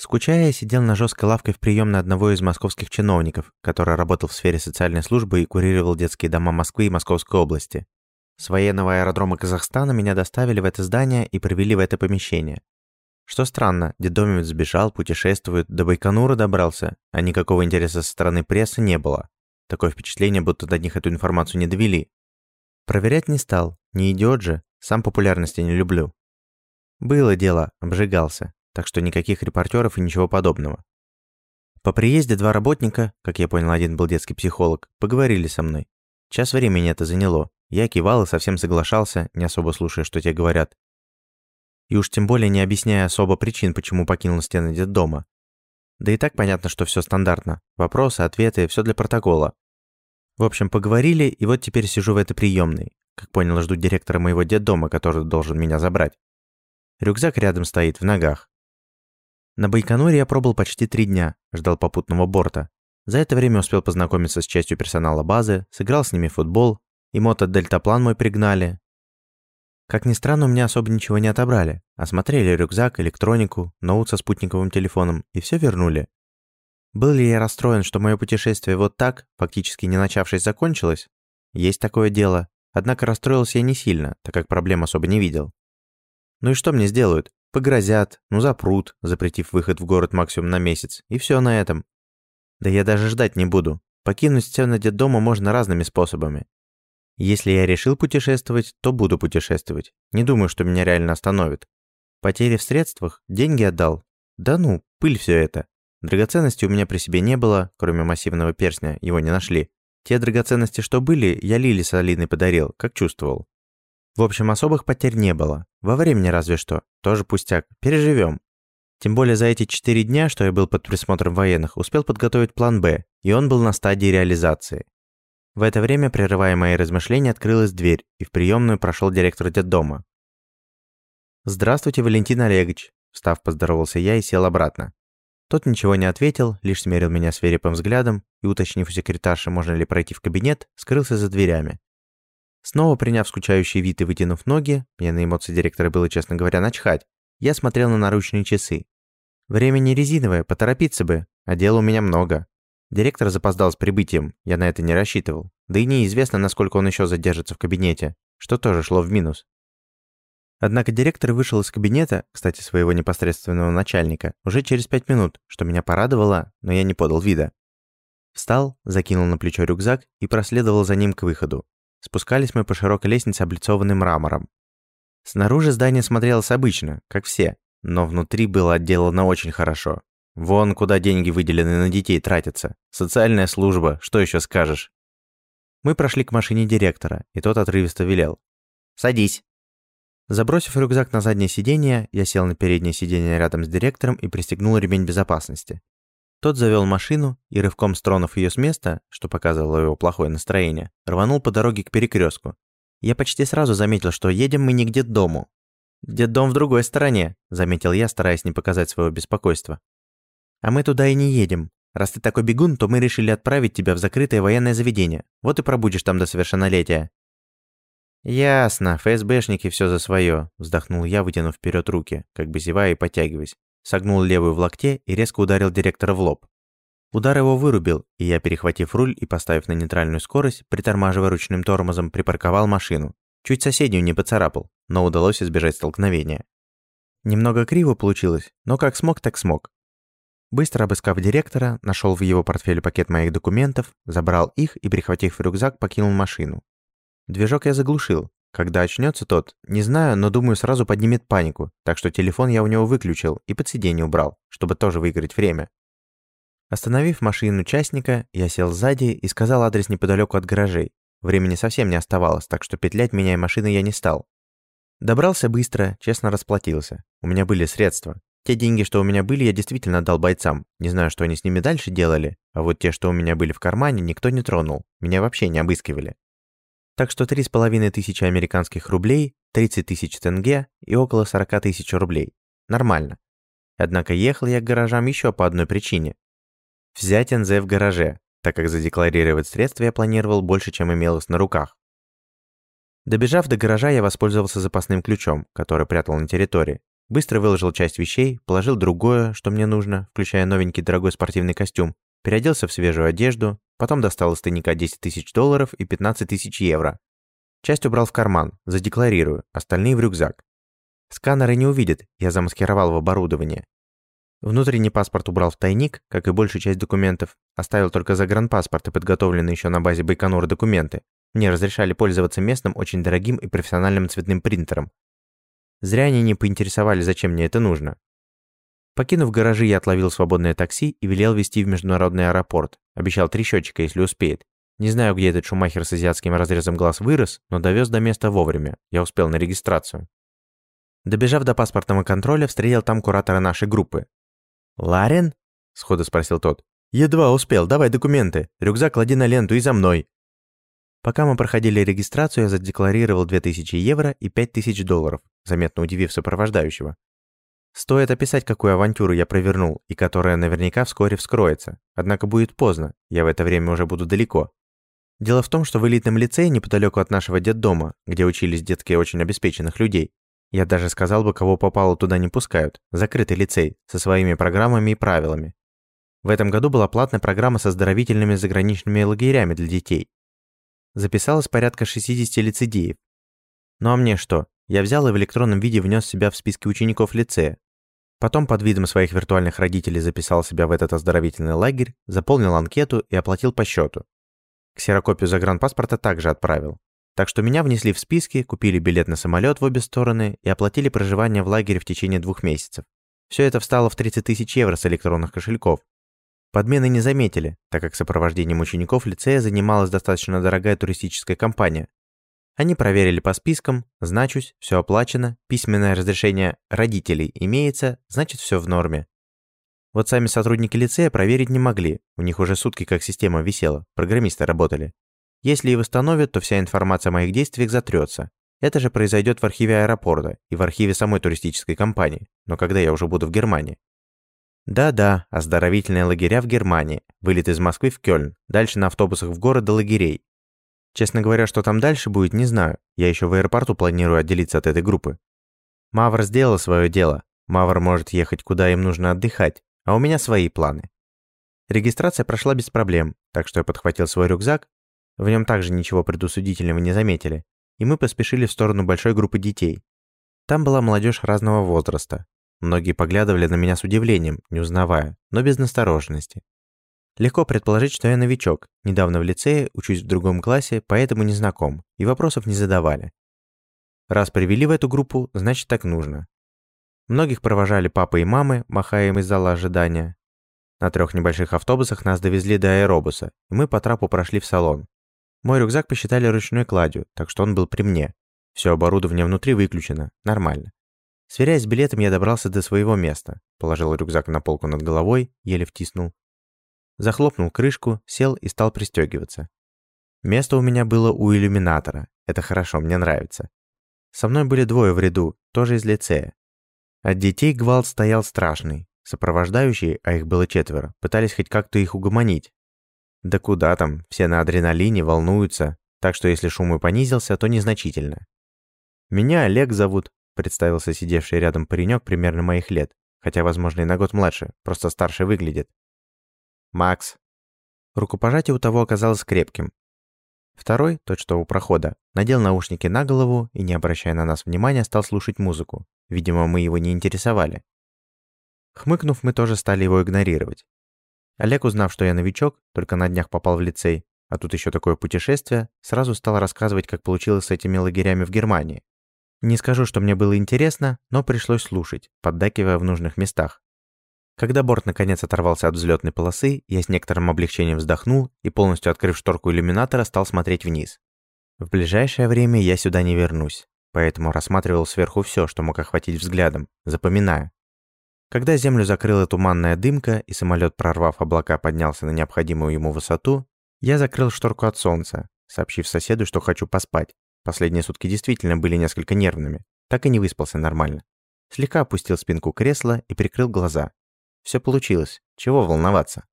Скучая, я сидел на жесткой лавке в приемной одного из московских чиновников, который работал в сфере социальной службы и курировал детские дома Москвы и Московской области. С военного аэродрома Казахстана меня доставили в это здание и привели в это помещение. Что странно, детдомовец сбежал, путешествует, до Байконура добрался, а никакого интереса со стороны прессы не было. Такое впечатление, будто до них эту информацию не довели. Проверять не стал, не идиот же, сам популярности не люблю. Было дело, обжигался так что никаких репортеров и ничего подобного. По приезде два работника, как я понял, один был детский психолог, поговорили со мной. Час времени это заняло. Я кивал и совсем соглашался, не особо слушая, что те говорят. И уж тем более не объясняя особо причин, почему покинул стены детдома. Да и так понятно, что все стандартно. Вопросы, ответы, все для протокола. В общем, поговорили, и вот теперь сижу в этой приемной. Как понял, жду директора моего детдома, который должен меня забрать. Рюкзак рядом стоит, в ногах. На Байконуре я пробыл почти три дня, ждал попутного борта. За это время успел познакомиться с частью персонала базы, сыграл с ними в футбол, и мото-дельтаплан мой пригнали. Как ни странно, у меня особо ничего не отобрали. Осмотрели рюкзак, электронику, ноут со спутниковым телефоном и все вернули. Был ли я расстроен, что мое путешествие вот так, фактически не начавшись, закончилось? Есть такое дело. Однако расстроился я не сильно, так как проблем особо не видел. Ну и что мне сделают? Погрозят, ну запрут, запретив выход в город максимум на месяц, и все на этом. Да я даже ждать не буду. Покинуть стены детдома можно разными способами. Если я решил путешествовать, то буду путешествовать. Не думаю, что меня реально остановит. Потери в средствах? Деньги отдал? Да ну, пыль все это. Драгоценностей у меня при себе не было, кроме массивного перстня, его не нашли. Те драгоценности, что были, я Лили с Алиной подарил, как чувствовал. В общем, особых потерь не было. Во времени разве что. Тоже пустяк. Переживем. Тем более за эти четыре дня, что я был под присмотром военных, успел подготовить план «Б», и он был на стадии реализации. В это время, прерывая мои размышления, открылась дверь, и в приемную прошел директор детдома. «Здравствуйте, Валентин Олегович», – встав, поздоровался я и сел обратно. Тот ничего не ответил, лишь смерил меня свирепым взглядом и, уточнив у секретарши, можно ли пройти в кабинет, скрылся за дверями. Снова приняв скучающий вид и вытянув ноги, мне на эмоции директора было, честно говоря, начхать, я смотрел на наручные часы. Время не резиновое, поторопиться бы, а дела у меня много. Директор запоздал с прибытием, я на это не рассчитывал. Да и неизвестно, насколько он еще задержится в кабинете, что тоже шло в минус. Однако директор вышел из кабинета, кстати, своего непосредственного начальника, уже через пять минут, что меня порадовало, но я не подал вида. Встал, закинул на плечо рюкзак и проследовал за ним к выходу, Спускались мы по широкой лестнице, облицованной мрамором. Снаружи здание смотрелось обычно, как все, но внутри было отделано очень хорошо. Вон куда деньги выделены на детей тратятся. Социальная служба, что еще скажешь? Мы прошли к машине директора, и тот отрывисто велел. «Садись». Забросив рюкзак на заднее сиденье, я сел на переднее сиденье рядом с директором и пристегнул ремень безопасности. Тот завел машину и, рывком стронув ее с места, что показывало его плохое настроение, рванул по дороге к перекрестку. Я почти сразу заметил, что едем мы не к детдому. «Детдом в другой стороне», — заметил я, стараясь не показать своего беспокойства. «А мы туда и не едем. Раз ты такой бегун, то мы решили отправить тебя в закрытое военное заведение. Вот и пробудешь там до совершеннолетия». «Ясно, ФСБшники все за свое», — вздохнул я, вытянув вперед руки, как бы зевая и потягиваясь согнул левую в локте и резко ударил директора в лоб. Удар его вырубил, и я, перехватив руль и поставив на нейтральную скорость, притормаживая ручным тормозом, припарковал машину. Чуть соседнюю не поцарапал, но удалось избежать столкновения. Немного криво получилось, но как смог, так смог. Быстро обыскав директора, нашел в его портфеле пакет моих документов, забрал их и, прихватив рюкзак, покинул машину. Движок я заглушил, когда очнется тот, не знаю, но думаю, сразу поднимет панику, так что телефон я у него выключил и под сиденье убрал, чтобы тоже выиграть время. Остановив машину частника, я сел сзади и сказал адрес неподалеку от гаражей. Времени совсем не оставалось, так что петлять, меняя машины, я не стал. Добрался быстро, честно расплатился. У меня были средства. Те деньги, что у меня были, я действительно отдал бойцам. Не знаю, что они с ними дальше делали, а вот те, что у меня были в кармане, никто не тронул. Меня вообще не обыскивали. Так что 3,5 тысячи американских рублей, 30 тысяч тенге и около 40 тысяч рублей. Нормально. Однако ехал я к гаражам еще по одной причине. Взять НЗ в гараже, так как задекларировать средства я планировал больше, чем имелось на руках. Добежав до гаража, я воспользовался запасным ключом, который прятал на территории. Быстро выложил часть вещей, положил другое, что мне нужно, включая новенький дорогой спортивный костюм, переоделся в свежую одежду, потом достал из тайника 10 тысяч долларов и 15 тысяч евро. Часть убрал в карман, задекларирую, остальные в рюкзак. Сканеры не увидят, я замаскировал в оборудование. Внутренний паспорт убрал в тайник, как и большую часть документов, оставил только загранпаспорт и подготовленные еще на базе Байконура документы. Мне разрешали пользоваться местным очень дорогим и профессиональным цветным принтером. Зря они не поинтересовали, зачем мне это нужно. Покинув гаражи, я отловил свободное такси и велел везти в международный аэропорт. Обещал три счетчика, если успеет. Не знаю, где этот шумахер с азиатским разрезом глаз вырос, но довез до места вовремя. Я успел на регистрацию. Добежав до паспортного контроля, встретил там куратора нашей группы. «Ларин?» – сходу спросил тот. «Едва успел, давай документы. Рюкзак клади на ленту и за мной». Пока мы проходили регистрацию, я задекларировал 2000 евро и 5000 долларов, заметно удивив сопровождающего. Стоит описать, какую авантюру я провернул, и которая наверняка вскоре вскроется. Однако будет поздно, я в это время уже буду далеко. Дело в том, что в элитном лицее неподалеку от нашего детдома, где учились детки очень обеспеченных людей, я даже сказал бы, кого попало туда не пускают. Закрытый лицей, со своими программами и правилами. В этом году была платная программа со оздоровительными заграничными лагерями для детей. Записалось порядка 60 лицедеев. Ну а мне что? Я взял и в электронном виде внес себя в списки учеников лицея. Потом под видом своих виртуальных родителей записал себя в этот оздоровительный лагерь, заполнил анкету и оплатил по счету. Ксерокопию загранпаспорта также отправил. Так что меня внесли в списки, купили билет на самолет в обе стороны и оплатили проживание в лагере в течение двух месяцев. Все это встало в 30 тысяч евро с электронных кошельков. Подмены не заметили, так как сопровождением учеников лицея занималась достаточно дорогая туристическая компания. Они проверили по спискам, значусь, все оплачено, письменное разрешение родителей имеется, значит все в норме. Вот сами сотрудники лицея проверить не могли, у них уже сутки как система висела, программисты работали. Если и восстановят, то вся информация о моих действиях затрется. Это же произойдет в архиве аэропорта и в архиве самой туристической компании, но когда я уже буду в Германии. Да-да, оздоровительные лагеря в Германии, вылет из Москвы в Кёльн, дальше на автобусах в город до лагерей. Честно говоря, что там дальше будет, не знаю. Я еще в аэропорту планирую отделиться от этой группы. Мавр сделал свое дело. Мавр может ехать куда им нужно отдыхать, а у меня свои планы. Регистрация прошла без проблем, так что я подхватил свой рюкзак, в нем также ничего предусудительного не заметили, и мы поспешили в сторону большой группы детей. Там была молодежь разного возраста. Многие поглядывали на меня с удивлением, не узнавая, но без настороженности. Легко предположить, что я новичок, недавно в лицее, учусь в другом классе, поэтому не знаком, и вопросов не задавали. Раз привели в эту группу, значит так нужно. Многих провожали папы и мамы, махая им из зала ожидания. На трех небольших автобусах нас довезли до аэробуса, и мы по трапу прошли в салон. Мой рюкзак посчитали ручной кладью, так что он был при мне. Все оборудование внутри выключено. Нормально. Сверяясь с билетом, я добрался до своего места. Положил рюкзак на полку над головой, еле втиснул. Захлопнул крышку, сел и стал пристегиваться. Место у меня было у иллюминатора. Это хорошо, мне нравится. Со мной были двое в ряду, тоже из лицея. От детей гвалт стоял страшный. Сопровождающие, а их было четверо, пытались хоть как-то их угомонить, да куда там, все на адреналине, волнуются, так что если шум и понизился, то незначительно. «Меня Олег зовут», — представился сидевший рядом паренек примерно моих лет, хотя, возможно, и на год младше, просто старше выглядит. «Макс». Рукопожатие у того оказалось крепким. Второй, тот, что у прохода, надел наушники на голову и, не обращая на нас внимания, стал слушать музыку. Видимо, мы его не интересовали. Хмыкнув, мы тоже стали его игнорировать. Олег, узнав, что я новичок, только на днях попал в лицей, а тут еще такое путешествие, сразу стал рассказывать, как получилось с этими лагерями в Германии. Не скажу, что мне было интересно, но пришлось слушать, поддакивая в нужных местах. Когда борт наконец оторвался от взлетной полосы, я с некоторым облегчением вздохнул и, полностью открыв шторку иллюминатора, стал смотреть вниз. В ближайшее время я сюда не вернусь, поэтому рассматривал сверху все, что мог охватить взглядом, запоминая. Когда землю закрыла туманная дымка и самолет, прорвав облака, поднялся на необходимую ему высоту, я закрыл шторку от солнца, сообщив соседу, что хочу поспать. Последние сутки действительно были несколько нервными, так и не выспался нормально. Слегка опустил спинку кресла и прикрыл глаза. Все получилось, чего волноваться.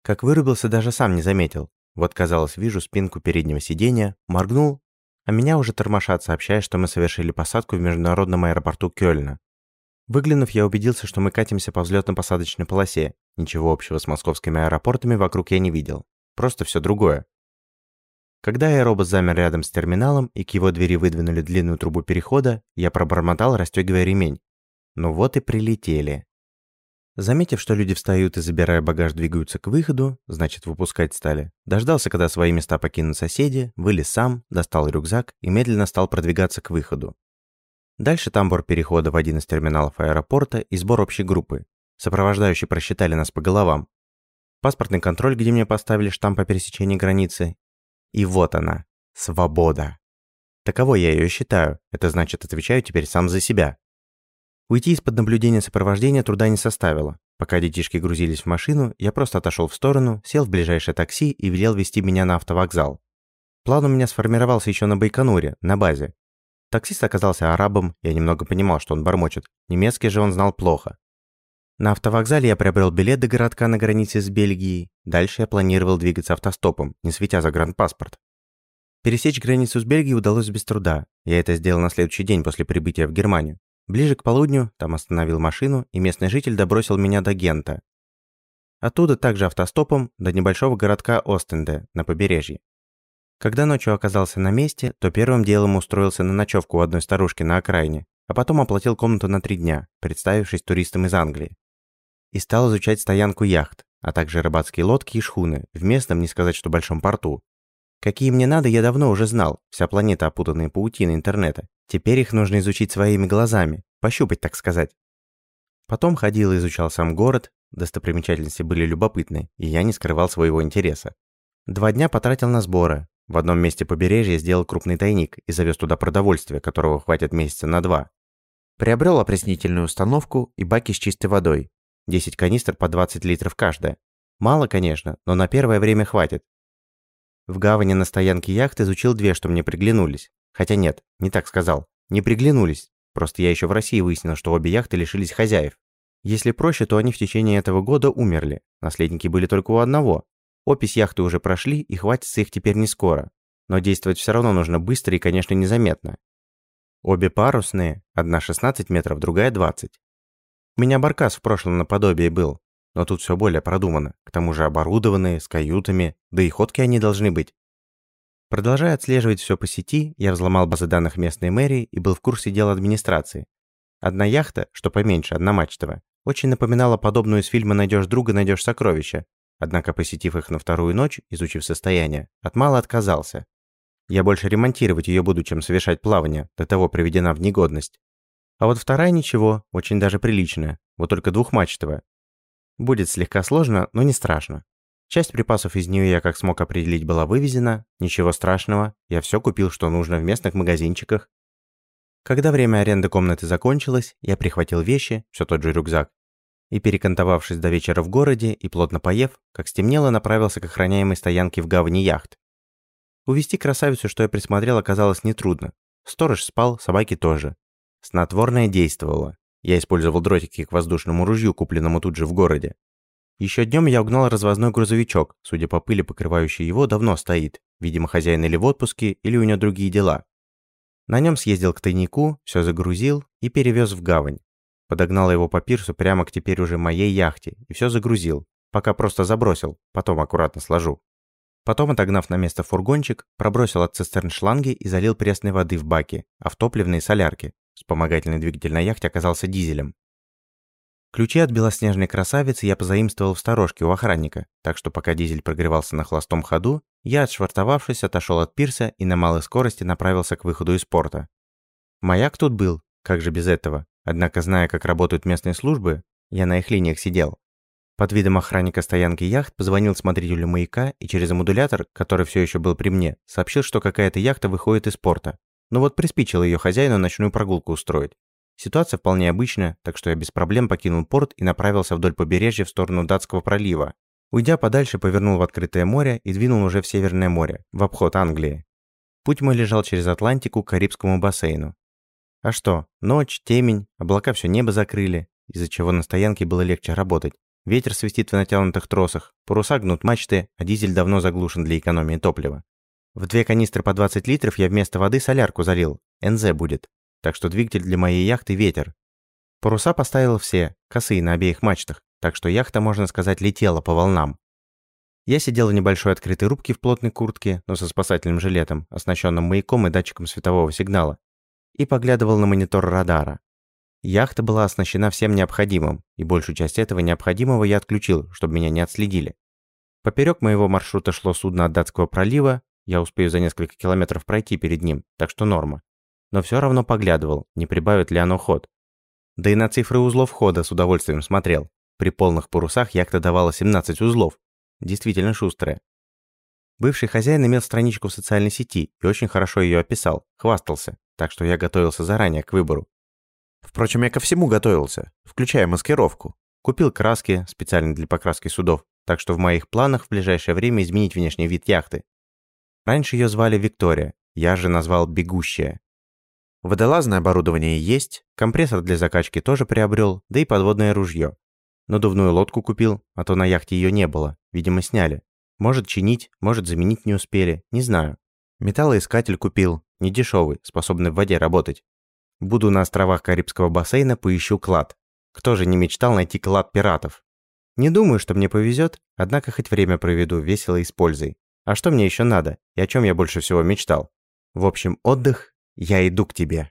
Как вырубился, даже сам не заметил. Вот, казалось, вижу спинку переднего сиденья, моргнул, а меня уже тормошат, сообщая, что мы совершили посадку в международном аэропорту Кёльна. Выглянув, я убедился, что мы катимся по взлетно-посадочной полосе. Ничего общего с московскими аэропортами вокруг я не видел. Просто все другое. Когда аэробус замер рядом с терминалом и к его двери выдвинули длинную трубу перехода, я пробормотал, расстегивая ремень. Ну вот и прилетели. Заметив, что люди встают и, забирая багаж, двигаются к выходу, значит, выпускать стали, дождался, когда свои места покинут соседи, вылез сам, достал рюкзак и медленно стал продвигаться к выходу. Дальше тамбур перехода в один из терминалов аэропорта и сбор общей группы. Сопровождающие просчитали нас по головам. Паспортный контроль, где мне поставили штамп о пересечении границы. И вот она. Свобода. Таковой я ее считаю. Это значит, отвечаю теперь сам за себя. Уйти из-под наблюдения сопровождения труда не составило. Пока детишки грузились в машину, я просто отошел в сторону, сел в ближайшее такси и велел вести меня на автовокзал. План у меня сформировался еще на Байконуре, на базе. Таксист оказался арабом, я немного понимал, что он бормочет. Немецкий же он знал плохо. На автовокзале я приобрел билет до городка на границе с Бельгией. Дальше я планировал двигаться автостопом, не светя загранпаспорт. Пересечь границу с Бельгией удалось без труда. Я это сделал на следующий день после прибытия в Германию. Ближе к полудню там остановил машину, и местный житель добросил меня до Гента. Оттуда также автостопом до небольшого городка Остенде на побережье. Когда ночью оказался на месте, то первым делом устроился на ночевку у одной старушки на окраине, а потом оплатил комнату на три дня, представившись туристом из Англии. И стал изучать стоянку яхт, а также рыбацкие лодки и шхуны в местном, не сказать что большом порту. Какие мне надо, я давно уже знал, вся планета опутанная паутиной интернета. Теперь их нужно изучить своими глазами, пощупать, так сказать. Потом ходил и изучал сам город, достопримечательности были любопытны, и я не скрывал своего интереса. Два дня потратил на сборы, в одном месте побережья сделал крупный тайник и завез туда продовольствие, которого хватит месяца на два. Приобрел опреснительную установку и баки с чистой водой. 10 канистр по 20 литров каждая. Мало, конечно, но на первое время хватит. В гавани на стоянке яхт изучил две, что мне приглянулись. Хотя нет, не так сказал. Не приглянулись. Просто я еще в России выяснил, что обе яхты лишились хозяев. Если проще, то они в течение этого года умерли. Наследники были только у одного, Опись яхты уже прошли, и хватится их теперь не скоро. Но действовать все равно нужно быстро и, конечно, незаметно. Обе парусные, одна 16 метров, другая 20. У меня баркас в прошлом наподобие был, но тут все более продумано, к тому же оборудованные, с каютами, да и ходки они должны быть. Продолжая отслеживать все по сети, я взломал базы данных местной мэрии и был в курсе дел администрации. Одна яхта, что поменьше, одномачтовая, очень напоминала подобную из фильма «Найдешь друга, найдешь сокровища», Однако, посетив их на вторую ночь, изучив состояние, от мало отказался. Я больше ремонтировать ее буду, чем совершать плавание, до того приведена в негодность. А вот вторая ничего, очень даже приличная, вот только двухмачтовая. Будет слегка сложно, но не страшно. Часть припасов из нее я как смог определить была вывезена, ничего страшного, я все купил, что нужно в местных магазинчиках. Когда время аренды комнаты закончилось, я прихватил вещи, все тот же рюкзак, и, перекантовавшись до вечера в городе и плотно поев, как стемнело, направился к охраняемой стоянке в гавани яхт. Увести красавицу, что я присмотрел, оказалось нетрудно. Сторож спал, собаки тоже. Снотворное действовало. Я использовал дротики к воздушному ружью, купленному тут же в городе. Еще днем я угнал развозной грузовичок, судя по пыли, покрывающей его, давно стоит. Видимо, хозяин или в отпуске, или у него другие дела. На нем съездил к тайнику, все загрузил и перевез в гавань. Подогнал его по пирсу прямо к теперь уже моей яхте и все загрузил. Пока просто забросил, потом аккуратно сложу. Потом, отогнав на место фургончик, пробросил от цистерн шланги и залил пресной воды в баки, а в топливные солярки. Вспомогательный двигатель на яхте оказался дизелем. Ключи от белоснежной красавицы я позаимствовал в сторожке у охранника, так что пока дизель прогревался на холостом ходу, я, отшвартовавшись, отошел от пирса и на малой скорости направился к выходу из порта. Маяк тут был, как же без этого? Однако, зная, как работают местные службы, я на их линиях сидел. Под видом охранника стоянки яхт позвонил смотрителю маяка и через модулятор, который все еще был при мне, сообщил, что какая-то яхта выходит из порта. Но вот приспичило ее хозяину ночную прогулку устроить. Ситуация вполне обычная, так что я без проблем покинул порт и направился вдоль побережья в сторону Датского пролива. Уйдя подальше, повернул в открытое море и двинул уже в Северное море, в обход Англии. Путь мой лежал через Атлантику к Карибскому бассейну. А что, ночь, темень, облака все небо закрыли, из-за чего на стоянке было легче работать. Ветер свистит в натянутых тросах, паруса гнут мачты, а дизель давно заглушен для экономии топлива. В две канистры по 20 литров я вместо воды солярку залил, НЗ будет. Так что двигатель для моей яхты ветер. Паруса поставил все, косые на обеих мачтах, так что яхта, можно сказать, летела по волнам. Я сидел в небольшой открытой рубке в плотной куртке, но со спасательным жилетом, оснащенным маяком и датчиком светового сигнала, и поглядывал на монитор радара. Яхта была оснащена всем необходимым, и большую часть этого необходимого я отключил, чтобы меня не отследили. Поперек моего маршрута шло судно от Датского пролива, я успею за несколько километров пройти перед ним, так что норма. Но все равно поглядывал, не прибавит ли оно ход. Да и на цифры узлов хода с удовольствием смотрел. При полных парусах яхта давала 17 узлов. Действительно шустрая. Бывший хозяин имел страничку в социальной сети и очень хорошо ее описал, хвастался, так что я готовился заранее к выбору. Впрочем, я ко всему готовился, включая маскировку. Купил краски, специально для покраски судов, так что в моих планах в ближайшее время изменить внешний вид яхты. Раньше ее звали Виктория, я же назвал Бегущая. Водолазное оборудование есть, компрессор для закачки тоже приобрел, да и подводное ружье. Надувную лодку купил, а то на яхте ее не было, видимо сняли. Может чинить, может заменить не успели, не знаю. Металлоискатель купил, не дешевый, способный в воде работать. Буду на островах Карибского бассейна, поищу клад. Кто же не мечтал найти клад пиратов? Не думаю, что мне повезет, однако хоть время проведу весело и с пользой. А что мне еще надо? И о чем я больше всего мечтал? В общем, отдых, я иду к тебе.